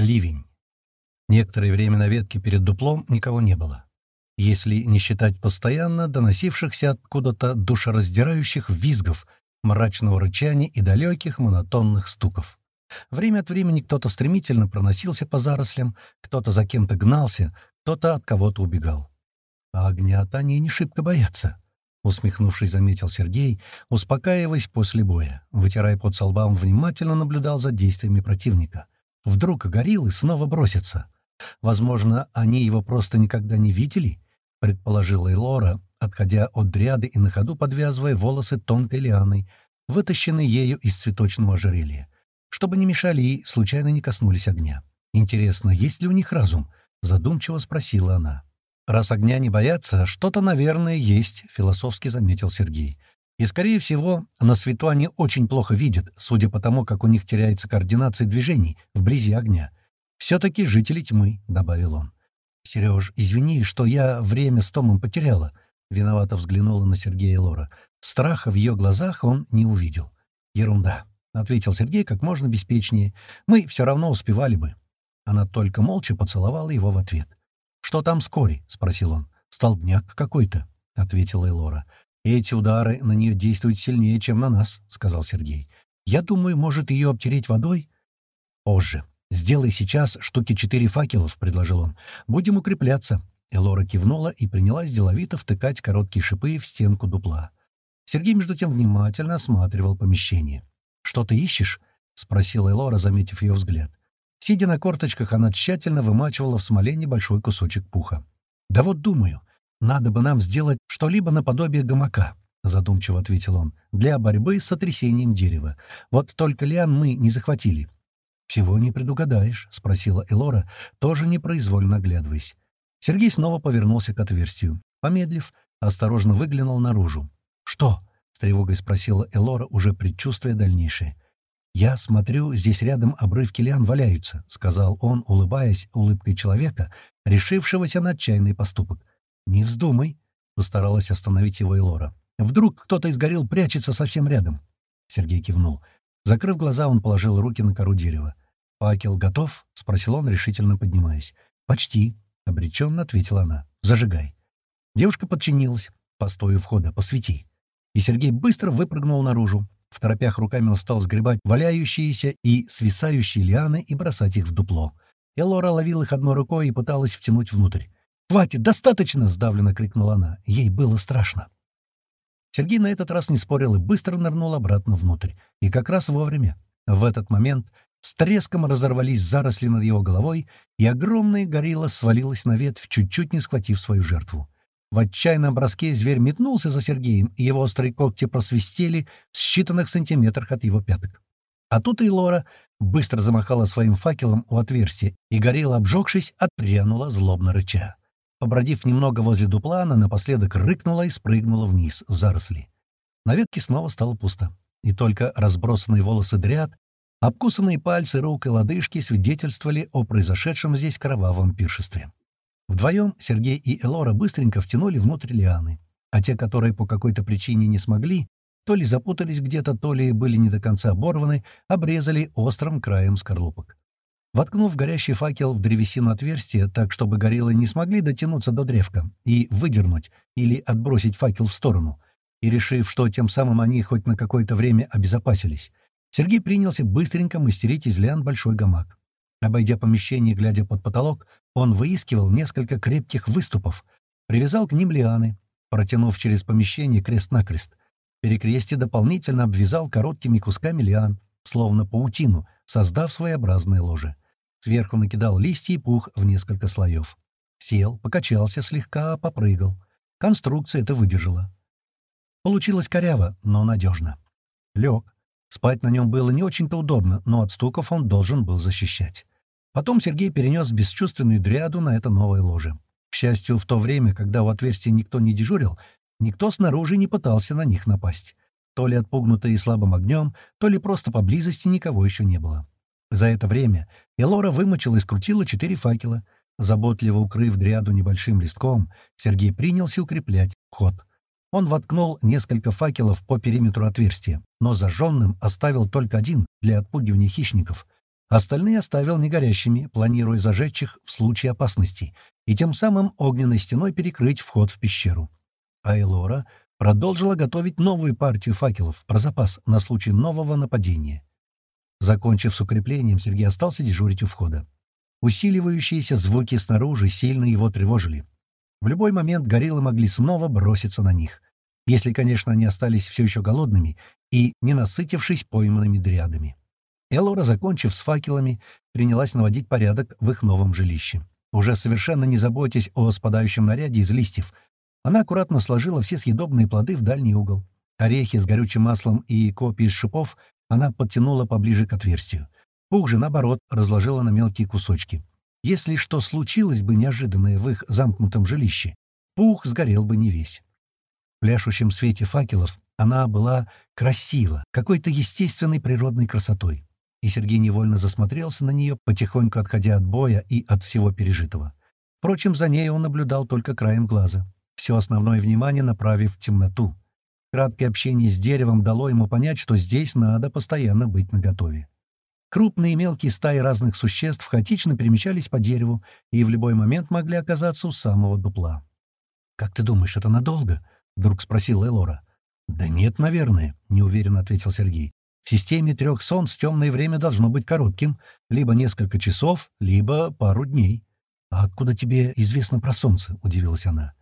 ливень. Некоторое время на ветке перед дуплом никого не было. Если не считать постоянно доносившихся откуда-то душераздирающих визгов, мрачного рычания и далеких монотонных стуков. Время от времени кто-то стремительно проносился по зарослям, кто-то за кем-то гнался, кто-то от кого-то убегал. А огня-то они не шибко боятся. — усмехнувшись, заметил Сергей, успокаиваясь после боя. Вытирая под со лба, он внимательно наблюдал за действиями противника. Вдруг горил и снова бросится. Возможно, они его просто никогда не видели, — предположила Элора, отходя от дряды и на ходу подвязывая волосы тонкой лианой, вытащенной ею из цветочного ожерелья, чтобы не мешали и случайно не коснулись огня. «Интересно, есть ли у них разум?» — задумчиво спросила она. «Раз огня не боятся, что-то, наверное, есть», — философски заметил Сергей. «И, скорее всего, на свету они очень плохо видят, судя по тому, как у них теряется координация движений вблизи огня. Все-таки жители тьмы», — добавил он. «Сереж, извини, что я время с Томом потеряла», — виновато взглянула на Сергея Лора. Страха в ее глазах он не увидел. «Ерунда», — ответил Сергей как можно беспечнее. «Мы все равно успевали бы». Она только молча поцеловала его в ответ. «Что там с Кори?» — спросил он. «Столбняк какой-то», — ответила Элора. «Эти удары на нее действуют сильнее, чем на нас», — сказал Сергей. «Я думаю, может ее обтереть водой?» «Позже. Сделай сейчас штуки четыре факелов», — предложил он. «Будем укрепляться». Элора кивнула и принялась деловито втыкать короткие шипы в стенку дупла. Сергей, между тем, внимательно осматривал помещение. «Что ты ищешь?» — спросила Элора, заметив ее взгляд. Сидя на корточках, она тщательно вымачивала в смоле небольшой кусочек пуха. «Да вот думаю, надо бы нам сделать что-либо наподобие гамака», — задумчиво ответил он, — «для борьбы с сотрясением дерева. Вот только лиан мы не захватили». «Всего не предугадаешь», — спросила Элора, тоже непроизвольно оглядываясь. Сергей снова повернулся к отверстию. Помедлив, осторожно выглянул наружу. «Что?» — с тревогой спросила Элора, уже предчувствуя дальнейшее. «Я смотрю, здесь рядом обрывки лиан валяются», — сказал он, улыбаясь улыбкой человека, решившегося на отчаянный поступок. «Не вздумай», — постаралась остановить его Элора. «Вдруг кто-то из горил прячется совсем рядом?» Сергей кивнул. Закрыв глаза, он положил руки на кору дерева. «Факел готов?» — спросил он, решительно поднимаясь. «Почти», — обреченно ответила она. «Зажигай». Девушка подчинилась. «Постой у входа, посвети». И Сергей быстро выпрыгнул наружу. В торопях руками он стал сгребать валяющиеся и свисающие лианы и бросать их в дупло. Элора ловила их одной рукой и пыталась втянуть внутрь. «Хватит, достаточно!» — сдавленно крикнула она. Ей было страшно. Сергей на этот раз не спорил и быстро нырнул обратно внутрь. И как раз вовремя. В этот момент с треском разорвались заросли над его головой, и огромная горилла свалилась на ветвь, чуть-чуть не схватив свою жертву. В отчаянном броске зверь метнулся за Сергеем, и его острые когти просвистели в считанных сантиметрах от его пяток. А тут и Лора быстро замахала своим факелом у отверстия, и горилла, обжегшись, отпрянула злобно рыча. Побродив немного возле дупла, она напоследок рыкнула и спрыгнула вниз, в заросли. На ветке снова стало пусто, и только разбросанные волосы дряд, обкусанные пальцы рук и лодыжки свидетельствовали о произошедшем здесь кровавом пиршестве. Вдвоем Сергей и Элора быстренько втянули внутрь лианы, а те, которые по какой-то причине не смогли, то ли запутались где-то, то ли были не до конца оборваны, обрезали острым краем скорлупок. Воткнув горящий факел в древесину отверстия, так, чтобы гориллы не смогли дотянуться до древка и выдернуть или отбросить факел в сторону, и решив, что тем самым они хоть на какое-то время обезопасились, Сергей принялся быстренько мастерить из лиан большой гамак. Обойдя помещение, глядя под потолок, он выискивал несколько крепких выступов, привязал к ним лианы, протянув через помещение крест-накрест. Перекрестие дополнительно обвязал короткими кусками лиан, словно паутину, создав своеобразное ложе. Сверху накидал листья и пух в несколько слоев. Сел, покачался слегка, попрыгал. Конструкция это выдержала. Получилось коряво, но надежно. Лег. Спать на нем было не очень-то удобно, но от стуков он должен был защищать. Потом Сергей перенес бесчувственную дряду на это новое ложе. К счастью, в то время, когда у отверстия никто не дежурил, никто снаружи не пытался на них напасть. То ли отпугнутые слабым огнем, то ли просто поблизости никого еще не было. За это время Элора вымочила и скрутила четыре факела. Заботливо укрыв дряду небольшим листком, Сергей принялся укреплять ход. Он воткнул несколько факелов по периметру отверстия, но зажженным оставил только один для отпугивания хищников — Остальные оставил негорящими, планируя зажечь их в случае опасности, и тем самым огненной стеной перекрыть вход в пещеру. А Элора продолжила готовить новую партию факелов про запас на случай нового нападения. Закончив с укреплением, Сергей остался дежурить у входа. Усиливающиеся звуки снаружи сильно его тревожили. В любой момент гориллы могли снова броситься на них, если, конечно, они остались все еще голодными и не насытившись пойманными дриадами. Элора, закончив с факелами, принялась наводить порядок в их новом жилище. Уже совершенно не заботясь о спадающем наряде из листьев, она аккуратно сложила все съедобные плоды в дальний угол. Орехи с горючим маслом и копии из шипов она подтянула поближе к отверстию. Пух же, наоборот, разложила на мелкие кусочки. Если что случилось бы неожиданное в их замкнутом жилище, пух сгорел бы не весь. В пляшущем свете факелов она была красива, какой-то естественной природной красотой. И Сергей невольно засмотрелся на нее, потихоньку отходя от боя и от всего пережитого. Впрочем, за ней он наблюдал только краем глаза, все основное внимание направив в темноту. Краткое общение с деревом дало ему понять, что здесь надо постоянно быть наготове. Крупные и мелкие стаи разных существ хаотично перемещались по дереву и в любой момент могли оказаться у самого дупла. «Как ты думаешь, это надолго?» — вдруг спросила Элора. «Да нет, наверное», — неуверенно ответил Сергей. «В системе трех солнц темное время должно быть коротким, либо несколько часов, либо пару дней». «А откуда тебе известно про солнце?» — удивилась она.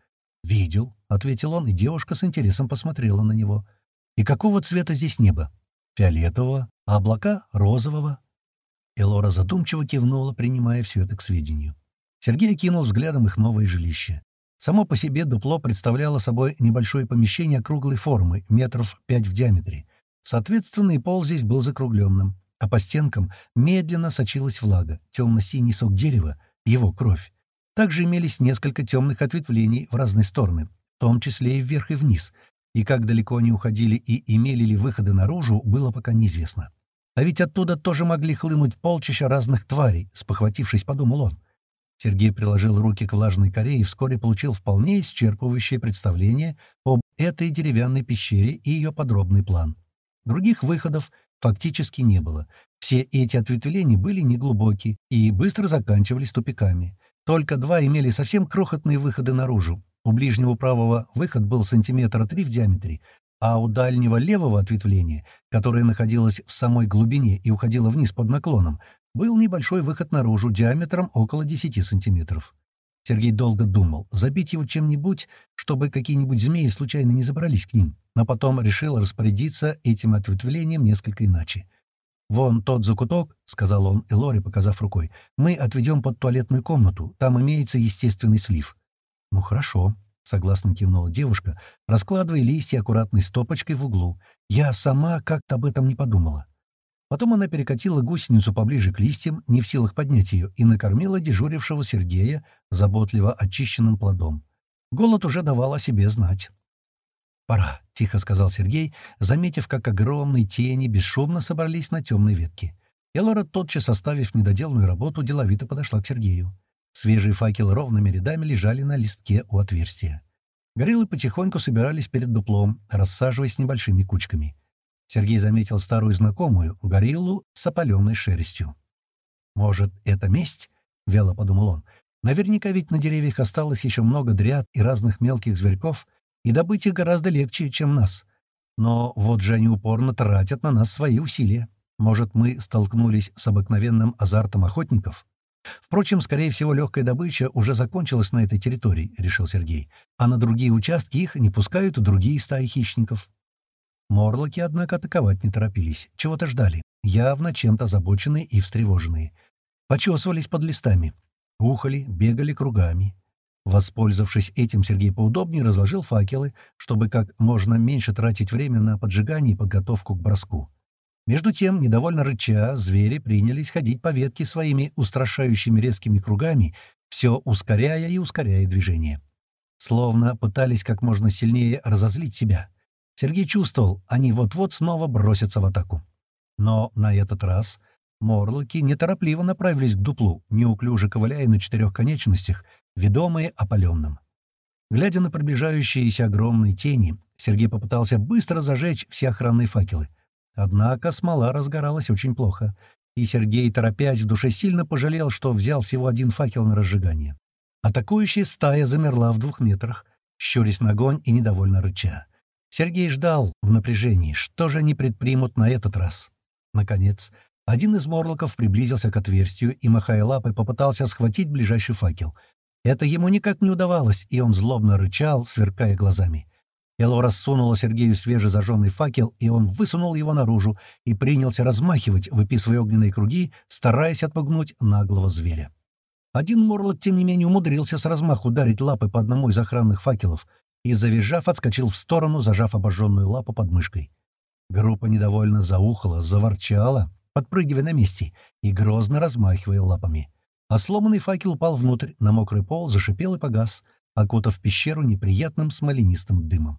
«Видел», — ответил он, и девушка с интересом посмотрела на него. «И какого цвета здесь небо? Фиолетового, а облака — розового?» Элора задумчиво кивнула, принимая все это к сведению. Сергей окинул взглядом их новое жилище. Само по себе дупло представляло собой небольшое помещение круглой формы, метров пять в диаметре. Соответственно, и пол здесь был закругленным, а по стенкам медленно сочилась влага, темно-синий сок дерева, его кровь. Также имелись несколько темных ответвлений в разные стороны, в том числе и вверх и вниз, и как далеко они уходили и имели ли выходы наружу, было пока неизвестно. А ведь оттуда тоже могли хлынуть полчища разных тварей, спохватившись, подумал он. Сергей приложил руки к влажной коре и вскоре получил вполне исчерпывающее представление об этой деревянной пещере и ее подробный план. Других выходов фактически не было. Все эти ответвления были неглубокие и быстро заканчивались тупиками. Только два имели совсем крохотные выходы наружу. У ближнего правого выход был сантиметра три в диаметре, а у дальнего левого ответвления, которое находилось в самой глубине и уходило вниз под наклоном, был небольшой выход наружу диаметром около 10 сантиметров. Сергей долго думал, забить его чем-нибудь, чтобы какие-нибудь змеи случайно не забрались к ним, но потом решил распорядиться этим ответвлением несколько иначе. «Вон тот закуток», — сказал он Элоре, показав рукой, — «мы отведем под туалетную комнату. Там имеется естественный слив». «Ну, хорошо», — согласно кивнула девушка, раскладывая листья аккуратной стопочкой в углу. «Я сама как-то об этом не подумала». Потом она перекатила гусеницу поближе к листьям, не в силах поднять ее, и накормила дежурившего Сергея заботливо очищенным плодом. Голод уже давал о себе знать. «Пора», — тихо сказал Сергей, заметив, как огромные тени бесшумно собрались на темной ветке. Элора, тотчас оставив недоделанную работу, деловито подошла к Сергею. Свежие факелы ровными рядами лежали на листке у отверстия. Гориллы потихоньку собирались перед дуплом, рассаживаясь небольшими кучками. Сергей заметил старую знакомую, гориллу с опаленной шерстью. «Может, это месть?» — вяло подумал он. «Наверняка ведь на деревьях осталось еще много дряд и разных мелких зверьков, и добыть их гораздо легче, чем нас. Но вот же они упорно тратят на нас свои усилия. Может, мы столкнулись с обыкновенным азартом охотников? Впрочем, скорее всего, легкая добыча уже закончилась на этой территории, — решил Сергей. А на другие участки их не пускают другие стаи хищников. Морлоки, однако, атаковать не торопились. Чего-то ждали. Явно чем-то озабоченные и встревоженные. Почесывались под листами. Ухали, бегали кругами. Воспользовавшись этим, Сергей поудобнее разложил факелы, чтобы как можно меньше тратить время на поджигание и подготовку к броску. Между тем, недовольно рыча, звери принялись ходить по ветке своими устрашающими резкими кругами, все ускоряя и ускоряя движение. Словно пытались как можно сильнее разозлить себя. Сергей чувствовал, они вот-вот снова бросятся в атаку. Но на этот раз морлоки неторопливо направились к дуплу, неуклюже ковыляя на четырех конечностях — ведомые опаленным. Глядя на приближающиеся огромные тени, Сергей попытался быстро зажечь все охранные факелы. Однако смола разгоралась очень плохо, и Сергей, торопясь, в душе сильно пожалел, что взял всего один факел на разжигание. Атакующая стая замерла в двух метрах, щурясь на огонь и недовольно рыча. Сергей ждал в напряжении, что же они предпримут на этот раз. Наконец, один из морлоков приблизился к отверстию и, махая лапой, попытался схватить ближайший факел. Это ему никак не удавалось, и он злобно рычал, сверкая глазами. Элора сунула Сергею свежезажженный факел, и он высунул его наружу и принялся размахивать, выписывая огненные круги, стараясь отпугнуть наглого зверя. Один морлок, тем не менее, умудрился с размаху ударить лапой по одному из охранных факелов и, завизжав, отскочил в сторону, зажав обожженную лапу под мышкой. Группа недовольно заухала, заворчала, подпрыгивая на месте и грозно размахивая лапами. А сломанный факел упал внутрь, на мокрый пол, зашипел и погас, окутав пещеру неприятным смоленистым дымом.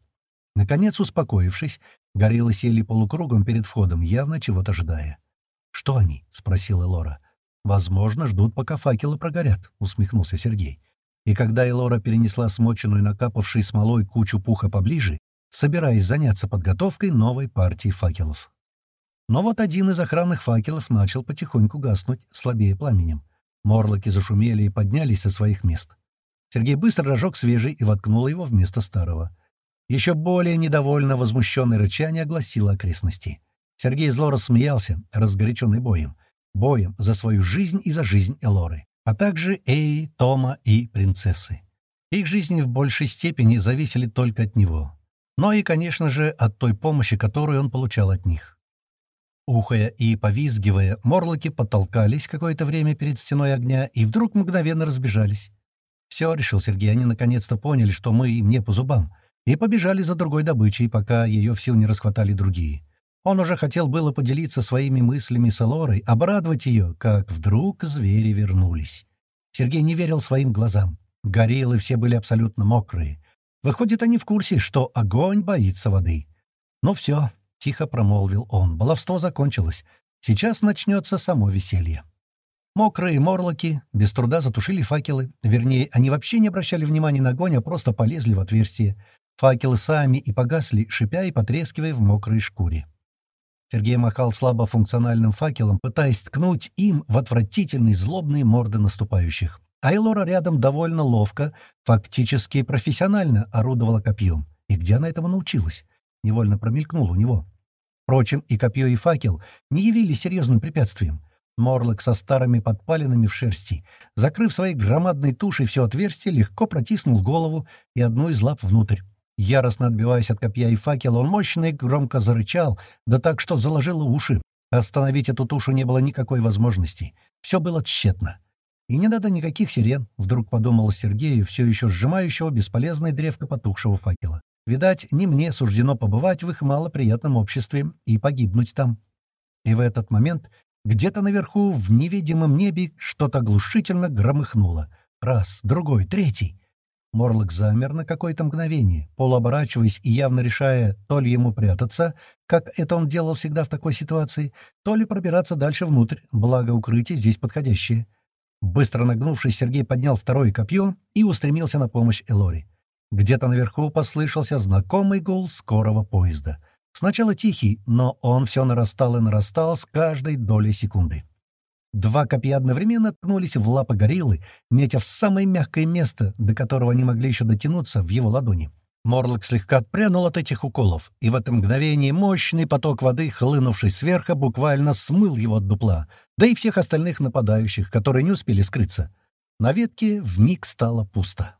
Наконец, успокоившись, гориллы сели полукругом перед входом, явно чего-то ожидая. «Что они?» — спросила Лора. «Возможно, ждут, пока факелы прогорят», — усмехнулся Сергей. И когда Элора перенесла смоченную накапавшей смолой кучу пуха поближе, собираясь заняться подготовкой новой партии факелов. Но вот один из охранных факелов начал потихоньку гаснуть, слабее пламенем. Морлоки зашумели и поднялись со своих мест. Сергей быстро разжег свежий и воткнул его вместо старого. Еще более недовольно возмущенное рычание огласило окрестности. Сергей зло рассмеялся, разгоряченный боем. Боем за свою жизнь и за жизнь Элоры, а также Эи, Тома и принцессы. Их жизни в большей степени зависели только от него. Но и, конечно же, от той помощи, которую он получал от них. Ухая и повизгивая, морлоки потолкались какое-то время перед стеной огня и вдруг мгновенно разбежались. «Все», — решил Сергей, — они наконец-то поняли, что мы им не по зубам и побежали за другой добычей, пока ее в сил не расхватали другие. Он уже хотел было поделиться своими мыслями с Элорой, обрадовать ее, как вдруг звери вернулись. Сергей не верил своим глазам. Гориллы все были абсолютно мокрые. Выходит, они в курсе, что огонь боится воды. «Ну все», — тихо промолвил он, — баловство закончилось. Сейчас начнется само веселье. Мокрые морлоки без труда затушили факелы. Вернее, они вообще не обращали внимания на огонь, а просто полезли в отверстие. Факелы сами и погасли, шипя и потрескивая в мокрой шкуре. Сергей махал слабо функциональным факелом, пытаясь ткнуть им в отвратительные злобные морды наступающих. А Элора рядом довольно ловко, фактически профессионально орудовала копьем. И где она этому научилась? Невольно промелькнул у него. Впрочем, и копье, и факел не явились серьезным препятствием. Морлок со старыми подпалинами в шерсти, закрыв своей громадной тушей все отверстие, легко протиснул голову и одну из лап внутрь. Яростно отбиваясь от копья и факела, он мощно и громко зарычал, да так, что заложило уши. Остановить эту тушу не было никакой возможности. Все было тщетно. «И не надо никаких сирен», — вдруг подумал Сергею, все еще сжимающего бесполезной древко потухшего факела. «Видать, не мне суждено побывать в их малоприятном обществе и погибнуть там». И в этот момент где-то наверху, в невидимом небе, что-то оглушительно громыхнуло. Раз, другой, третий. Морлок замер на какое-то мгновение, полуоборачиваясь и явно решая, то ли ему прятаться, как это он делал всегда в такой ситуации, то ли пробираться дальше внутрь, благо укрытие здесь подходящее. Быстро нагнувшись, Сергей поднял второе копье и устремился на помощь Элори. Где-то наверху послышался знакомый гул скорого поезда. Сначала тихий, но он все нарастал и нарастал с каждой долей секунды. Два копья одновременно ткнулись в лапы гориллы, метя в самое мягкое место, до которого они могли еще дотянуться, в его ладони. Морлок слегка отпрянул от этих уколов, и в это мгновение мощный поток воды, хлынувший сверху, буквально смыл его от дупла, да и всех остальных нападающих, которые не успели скрыться. На ветке вмиг стало пусто.